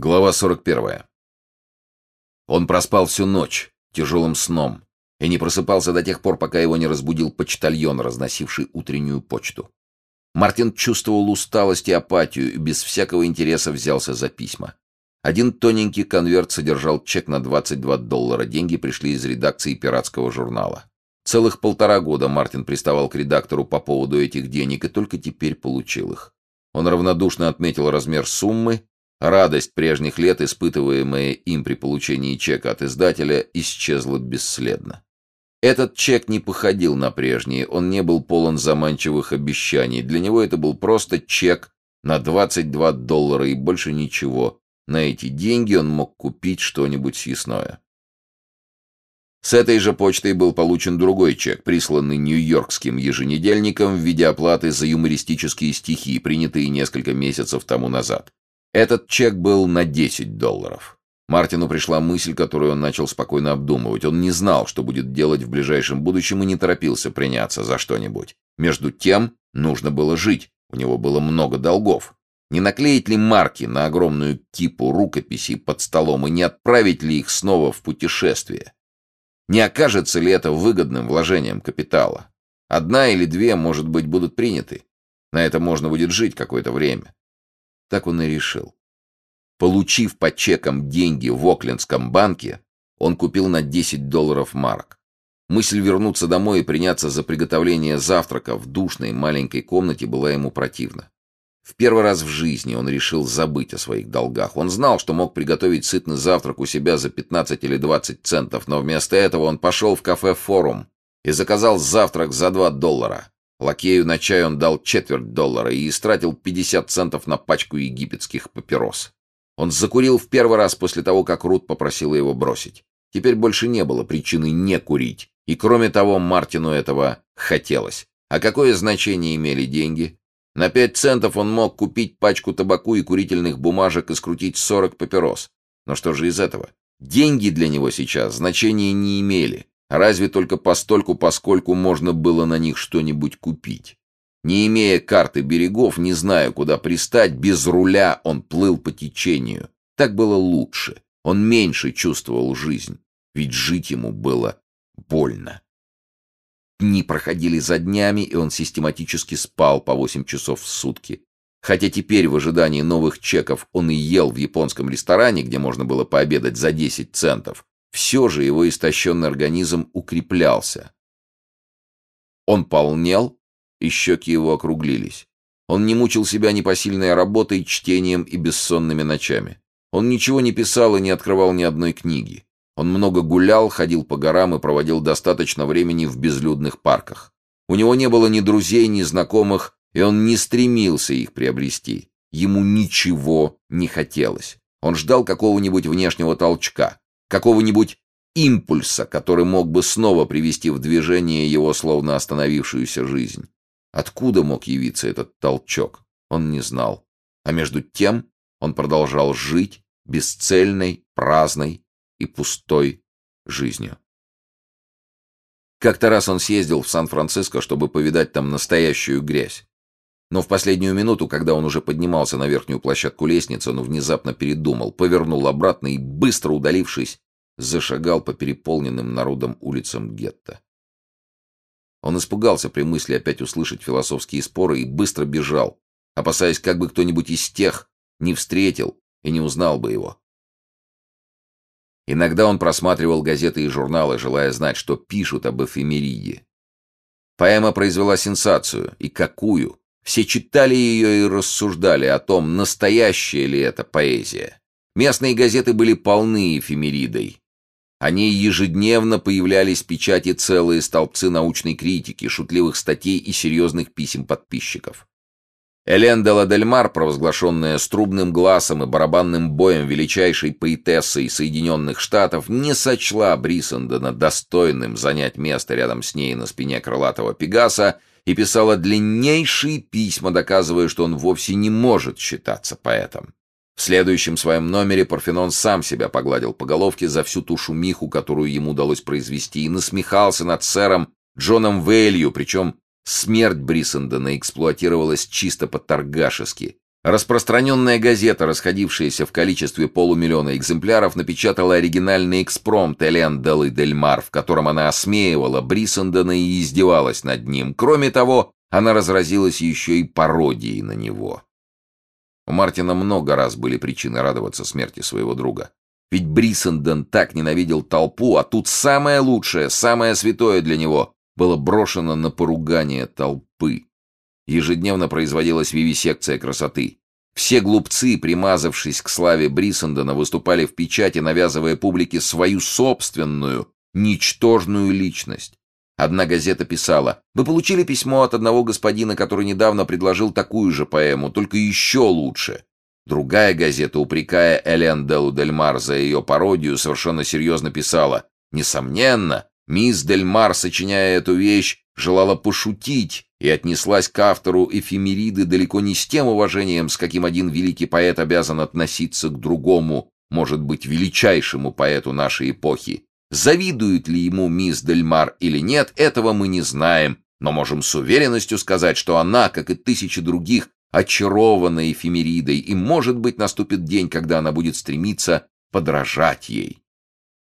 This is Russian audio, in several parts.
Глава 41. Он проспал всю ночь тяжелым сном и не просыпался до тех пор, пока его не разбудил почтальон, разносивший утреннюю почту. Мартин чувствовал усталость и апатию и без всякого интереса взялся за письма. Один тоненький конверт содержал чек на 22 доллара. Деньги пришли из редакции пиратского журнала. Целых полтора года Мартин приставал к редактору по поводу этих денег и только теперь получил их. Он равнодушно отметил размер суммы Радость прежних лет, испытываемая им при получении чека от издателя, исчезла бесследно. Этот чек не походил на прежний, он не был полон заманчивых обещаний. Для него это был просто чек на 22 доллара и больше ничего. На эти деньги он мог купить что-нибудь съестное. С этой же почтой был получен другой чек, присланный нью-йоркским еженедельником в виде оплаты за юмористические стихи, принятые несколько месяцев тому назад. Этот чек был на 10 долларов. Мартину пришла мысль, которую он начал спокойно обдумывать. Он не знал, что будет делать в ближайшем будущем и не торопился приняться за что-нибудь. Между тем, нужно было жить. У него было много долгов. Не наклеить ли марки на огромную кипу рукописей под столом и не отправить ли их снова в путешествие? Не окажется ли это выгодным вложением капитала? Одна или две, может быть, будут приняты. На это можно будет жить какое-то время. Так он и решил. Получив по чекам деньги в Оклендском банке, он купил на 10 долларов марок. Мысль вернуться домой и приняться за приготовление завтрака в душной маленькой комнате была ему противна. В первый раз в жизни он решил забыть о своих долгах. Он знал, что мог приготовить сытный завтрак у себя за 15 или 20 центов, но вместо этого он пошел в кафе «Форум» и заказал завтрак за 2 доллара. Лакею на чай он дал четверть доллара и истратил 50 центов на пачку египетских папирос. Он закурил в первый раз после того, как Рут попросила его бросить. Теперь больше не было причины не курить. И кроме того, Мартину этого хотелось. А какое значение имели деньги? На пять центов он мог купить пачку табаку и курительных бумажек и скрутить 40 папирос. Но что же из этого? Деньги для него сейчас значения не имели. Разве только постольку, поскольку можно было на них что-нибудь купить. Не имея карты берегов, не зная, куда пристать, без руля он плыл по течению. Так было лучше. Он меньше чувствовал жизнь, ведь жить ему было больно. Дни проходили за днями, и он систематически спал по восемь часов в сутки. Хотя теперь в ожидании новых чеков он и ел в японском ресторане, где можно было пообедать за 10 центов, все же его истощенный организм укреплялся. Он полнел, и щеки его округлились. Он не мучил себя непосильной работой, чтением и бессонными ночами. Он ничего не писал и не открывал ни одной книги. Он много гулял, ходил по горам и проводил достаточно времени в безлюдных парках. У него не было ни друзей, ни знакомых, и он не стремился их приобрести. Ему ничего не хотелось. Он ждал какого-нибудь внешнего толчка какого-нибудь импульса, который мог бы снова привести в движение его словно остановившуюся жизнь. Откуда мог явиться этот толчок, он не знал. А между тем он продолжал жить бесцельной, праздной и пустой жизнью. Как-то раз он съездил в Сан-Франциско, чтобы повидать там настоящую грязь. Но в последнюю минуту, когда он уже поднимался на верхнюю площадку лестницы, он внезапно передумал, повернул обратно и, быстро удалившись, зашагал по переполненным народом улицам гетто. Он испугался при мысли опять услышать философские споры и быстро бежал, опасаясь, как бы кто-нибудь из тех не встретил и не узнал бы его. Иногда он просматривал газеты и журналы, желая знать, что пишут об эфемериде. Поэма произвела сенсацию, и какую. Все читали ее и рассуждали о том, настоящая ли это поэзия. Местные газеты были полны эфемеридой. Они ежедневно появлялись в печати целые столбцы научной критики, шутливых статей и серьезных писем подписчиков. Элен де Ладельмар, провозглашенная струбным глазом и барабанным боем величайшей поэтессой Соединенных Штатов, не сочла Брисендена достойным занять место рядом с ней на спине крылатого Пегаса и писала длиннейшие письма, доказывая, что он вовсе не может считаться поэтом. В следующем своем номере Парфенон сам себя погладил по головке за всю ту шумиху, которую ему удалось произвести, и насмехался над сэром Джоном Вэлью, причем смерть Брисендена эксплуатировалась чисто по-торгашески. Распространенная газета, расходившаяся в количестве полумиллиона экземпляров, напечатала оригинальный экспромт Элен Делы Дельмар, в котором она осмеивала Брисендена и издевалась над ним. Кроме того, она разразилась еще и пародией на него. У Мартина много раз были причины радоваться смерти своего друга. Ведь Брисенден так ненавидел толпу, а тут самое лучшее, самое святое для него было брошено на поругание толпы. Ежедневно производилась вивисекция красоты. Все глупцы, примазавшись к славе Брисендена, выступали в печати, навязывая публике свою собственную, ничтожную личность. Одна газета писала, «Вы получили письмо от одного господина, который недавно предложил такую же поэму, только еще лучше». Другая газета, упрекая Элен Делу Дельмар за ее пародию, совершенно серьезно писала «Несомненно, мисс Дельмар, сочиняя эту вещь, желала пошутить и отнеслась к автору эфемериды далеко не с тем уважением, с каким один великий поэт обязан относиться к другому, может быть, величайшему поэту нашей эпохи. Завидует ли ему мисс Дельмар или нет, этого мы не знаем, но можем с уверенностью сказать, что она, как и тысячи других, очарована эфемеридой, и, может быть, наступит день, когда она будет стремиться подражать ей.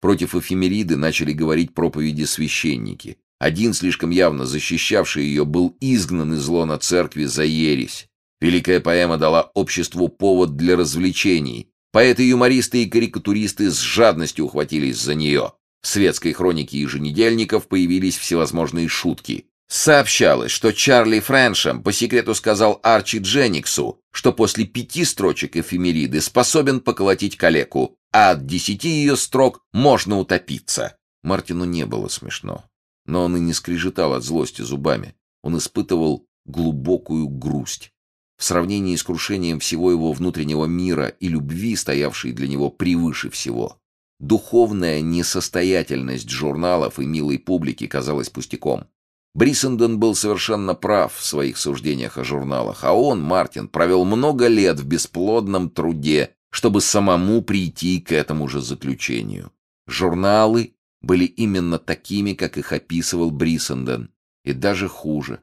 Против эфемериды начали говорить проповеди священники. Один, слишком явно защищавший ее, был изгнан из лона церкви за ересь. Великая поэма дала обществу повод для развлечений. Поэты-юмористы и карикатуристы с жадностью ухватились за нее. В светской хронике еженедельников появились всевозможные шутки. Сообщалось, что Чарли Фрэншем по секрету сказал Арчи Дженниксу, что после пяти строчек эфемериды способен поколотить калеку, а от десяти ее строк можно утопиться. Мартину не было смешно, но он и не скрежетал от злости зубами. Он испытывал глубокую грусть. В сравнении с крушением всего его внутреннего мира и любви, стоявшей для него превыше всего, духовная несостоятельность журналов и милой публики казалась пустяком. Бриссенден был совершенно прав в своих суждениях о журналах, а он, Мартин, провел много лет в бесплодном труде, чтобы самому прийти к этому же заключению. Журналы были именно такими, как их описывал Бриссенден, и даже хуже.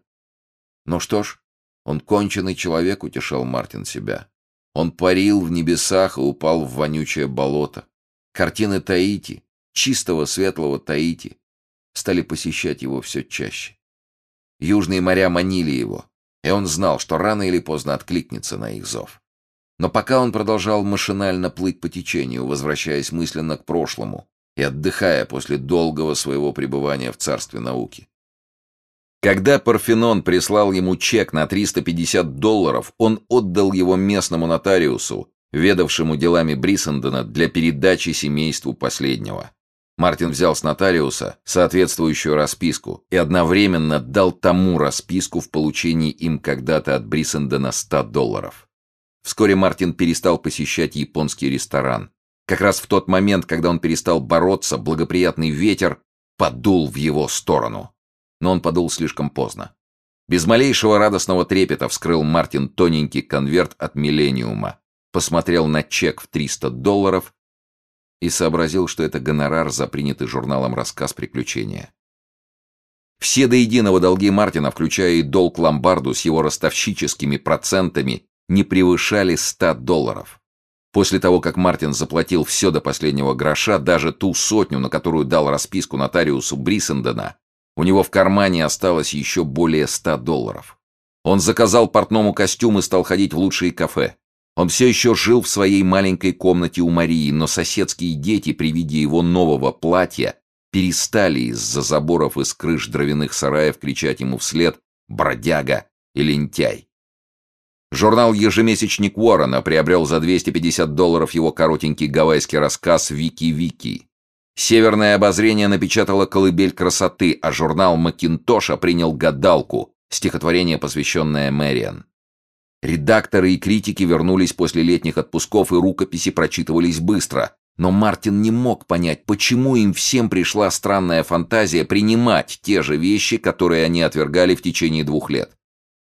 Ну что ж, он конченый человек, утешал Мартин себя. Он парил в небесах и упал в вонючее болото. Картины Таити, чистого светлого Таити, стали посещать его все чаще. Южные моря манили его, и он знал, что рано или поздно откликнется на их зов. Но пока он продолжал машинально плыть по течению, возвращаясь мысленно к прошлому и отдыхая после долгого своего пребывания в царстве науки. Когда Парфенон прислал ему чек на 350 долларов, он отдал его местному нотариусу, ведавшему делами Брисендена для передачи семейству последнего. Мартин взял с нотариуса соответствующую расписку и одновременно дал тому расписку в получении им когда-то от Брисендена 100 долларов. Вскоре Мартин перестал посещать японский ресторан. Как раз в тот момент, когда он перестал бороться, благоприятный ветер подул в его сторону. Но он подул слишком поздно. Без малейшего радостного трепета вскрыл Мартин тоненький конверт от «Миллениума», посмотрел на чек в 300 долларов и сообразил, что это гонорар за принятый журналом рассказ приключения. Все до единого долги Мартина, включая и долг ломбарду с его ростовщическими процентами, не превышали 100 долларов. После того, как Мартин заплатил все до последнего гроша, даже ту сотню, на которую дал расписку нотариусу Брисендена, у него в кармане осталось еще более 100 долларов. Он заказал портному костюм и стал ходить в лучшие кафе. Он все еще жил в своей маленькой комнате у Марии, но соседские дети при виде его нового платья перестали из-за заборов из крыш дровяных сараев кричать ему вслед «бродяга» и «лентяй». Журнал «Ежемесячник Уоррена» приобрел за 250 долларов его коротенький гавайский рассказ «Вики-Вики». Северное обозрение напечатало «Колыбель красоты», а журнал «Макинтоша» принял «Гадалку», стихотворение, посвященное Мэриан. Редакторы и критики вернулись после летних отпусков, и рукописи прочитывались быстро. Но Мартин не мог понять, почему им всем пришла странная фантазия принимать те же вещи, которые они отвергали в течение двух лет.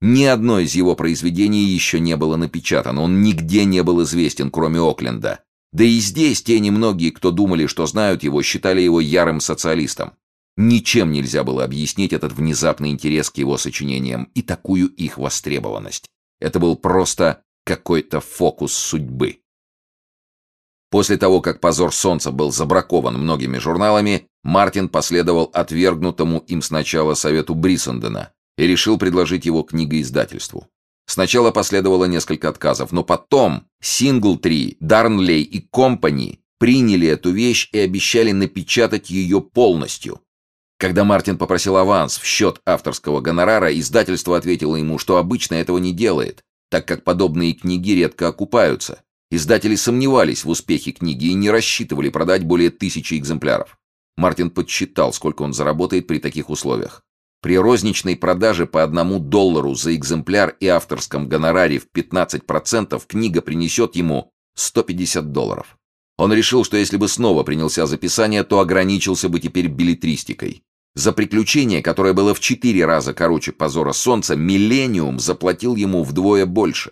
Ни одно из его произведений еще не было напечатано, он нигде не был известен, кроме Окленда. Да и здесь те немногие, кто думали, что знают его, считали его ярым социалистом. Ничем нельзя было объяснить этот внезапный интерес к его сочинениям и такую их востребованность. Это был просто какой-то фокус судьбы. После того, как «Позор солнца» был забракован многими журналами, Мартин последовал отвергнутому им сначала совету Брисендена и решил предложить его книгоиздательству. Сначала последовало несколько отказов, но потом Синглтри, Дарнлей и Компани приняли эту вещь и обещали напечатать ее полностью. Когда Мартин попросил аванс в счет авторского гонорара, издательство ответило ему, что обычно этого не делает, так как подобные книги редко окупаются. Издатели сомневались в успехе книги и не рассчитывали продать более тысячи экземпляров. Мартин подсчитал, сколько он заработает при таких условиях. При розничной продаже по одному доллару за экземпляр и авторском гонораре в 15% книга принесет ему 150 долларов. Он решил, что если бы снова принялся за писание, то ограничился бы теперь билетристикой. За приключение, которое было в четыре раза короче «Позора солнца», «Миллениум» заплатил ему вдвое больше.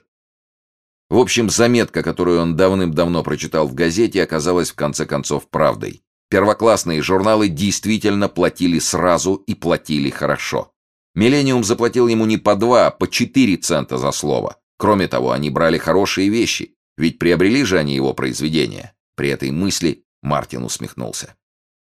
В общем, заметка, которую он давным-давно прочитал в газете, оказалась в конце концов правдой. Первоклассные журналы действительно платили сразу и платили хорошо. «Миллениум» заплатил ему не по два, а по четыре цента за слово. Кроме того, они брали хорошие вещи, ведь приобрели же они его произведения. При этой мысли Мартин усмехнулся.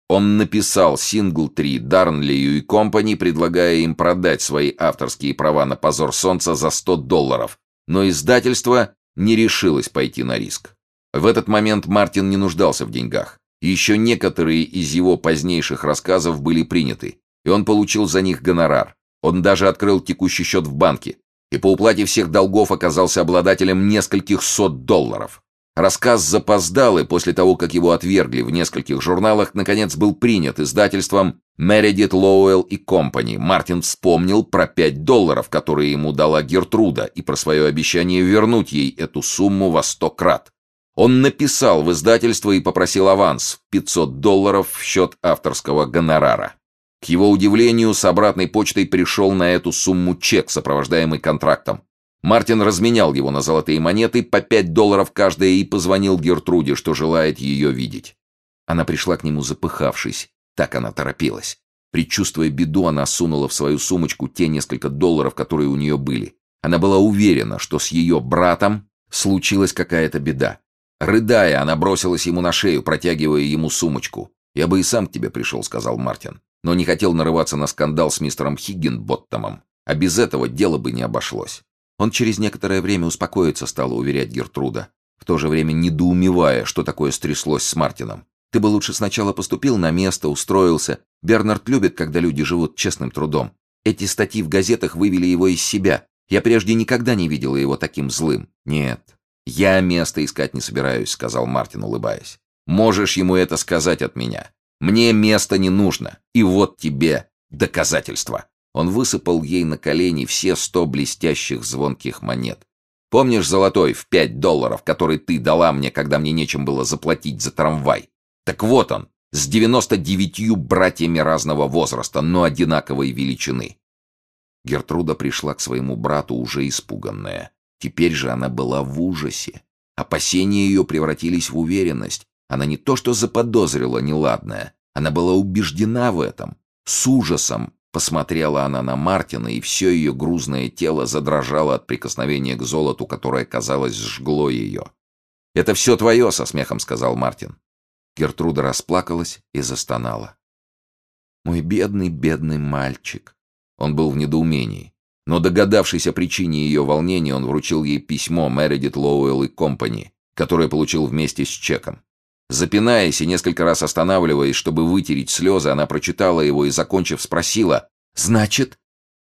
Он написал сингл 3 Дарнлию и Компани, предлагая им продать свои авторские права на «Позор солнца» за 100 долларов, но издательство не решилось пойти на риск. В этот момент Мартин не нуждался в деньгах. Еще некоторые из его позднейших рассказов были приняты, и он получил за них гонорар. Он даже открыл текущий счет в банке, и по уплате всех долгов оказался обладателем нескольких сот долларов. Рассказ запоздал, и после того, как его отвергли в нескольких журналах, наконец был принят издательством Meredith Lowell и Company. Мартин вспомнил про пять долларов, которые ему дала Гертруда, и про свое обещание вернуть ей эту сумму во сто крат. Он написал в издательство и попросил аванс в 500 долларов в счет авторского гонорара. К его удивлению, с обратной почтой пришел на эту сумму чек, сопровождаемый контрактом. Мартин разменял его на золотые монеты по 5 долларов каждая и позвонил Гертруде, что желает ее видеть. Она пришла к нему запыхавшись, так она торопилась. Предчувствуя беду, она сунула в свою сумочку те несколько долларов, которые у нее были. Она была уверена, что с ее братом случилась какая-то беда. Рыдая, она бросилась ему на шею, протягивая ему сумочку. «Я бы и сам к тебе пришел», — сказал Мартин, но не хотел нарываться на скандал с мистером Хиггинботтомом. А без этого дело бы не обошлось. Он через некоторое время успокоится, стала уверять Гертруда, в то же время недоумевая, что такое стряслось с Мартином. «Ты бы лучше сначала поступил на место, устроился. Бернард любит, когда люди живут честным трудом. Эти статьи в газетах вывели его из себя. Я прежде никогда не видела его таким злым. Нет, «Я место искать не собираюсь», — сказал Мартин, улыбаясь. «Можешь ему это сказать от меня. Мне место не нужно. И вот тебе доказательство». Он высыпал ей на колени все сто блестящих звонких монет. «Помнишь золотой в пять долларов, который ты дала мне, когда мне нечем было заплатить за трамвай? Так вот он, с девяносто девятью братьями разного возраста, но одинаковой величины». Гертруда пришла к своему брату уже испуганная. Теперь же она была в ужасе. Опасения ее превратились в уверенность. Она не то что заподозрила неладное, она была убеждена в этом. С ужасом посмотрела она на Мартина, и все ее грузное тело задрожало от прикосновения к золоту, которое, казалось, сжгло ее. «Это все твое», — со смехом сказал Мартин. Гертруда расплакалась и застонала. «Мой бедный, бедный мальчик». Он был в недоумении. Но догадавшись о причине ее волнения, он вручил ей письмо Meredith Lowell и Компани, которое получил вместе с чеком. Запинаясь и несколько раз останавливаясь, чтобы вытереть слезы, она прочитала его и, закончив, спросила, «Значит,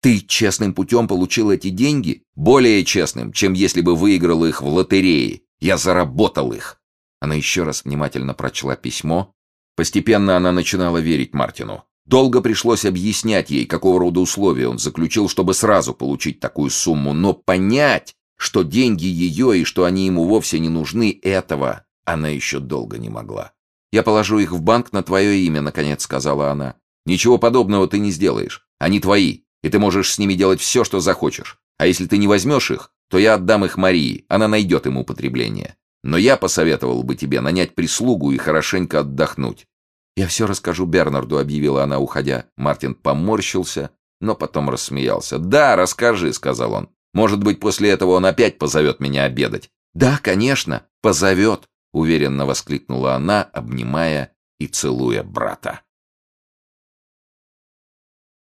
ты честным путем получил эти деньги? Более честным, чем если бы выиграл их в лотерее. Я заработал их». Она еще раз внимательно прочла письмо. Постепенно она начинала верить Мартину. Долго пришлось объяснять ей, какого рода условия он заключил, чтобы сразу получить такую сумму, но понять, что деньги ее и что они ему вовсе не нужны, этого она еще долго не могла. «Я положу их в банк на твое имя», — наконец сказала она. «Ничего подобного ты не сделаешь. Они твои, и ты можешь с ними делать все, что захочешь. А если ты не возьмешь их, то я отдам их Марии, она найдет им употребление. Но я посоветовал бы тебе нанять прислугу и хорошенько отдохнуть. «Я все расскажу Бернарду», — объявила она, уходя. Мартин поморщился, но потом рассмеялся. «Да, расскажи», — сказал он. Может быть, после этого он опять позовет меня обедать. Да, конечно, позовет, уверенно воскликнула она, обнимая и целуя брата.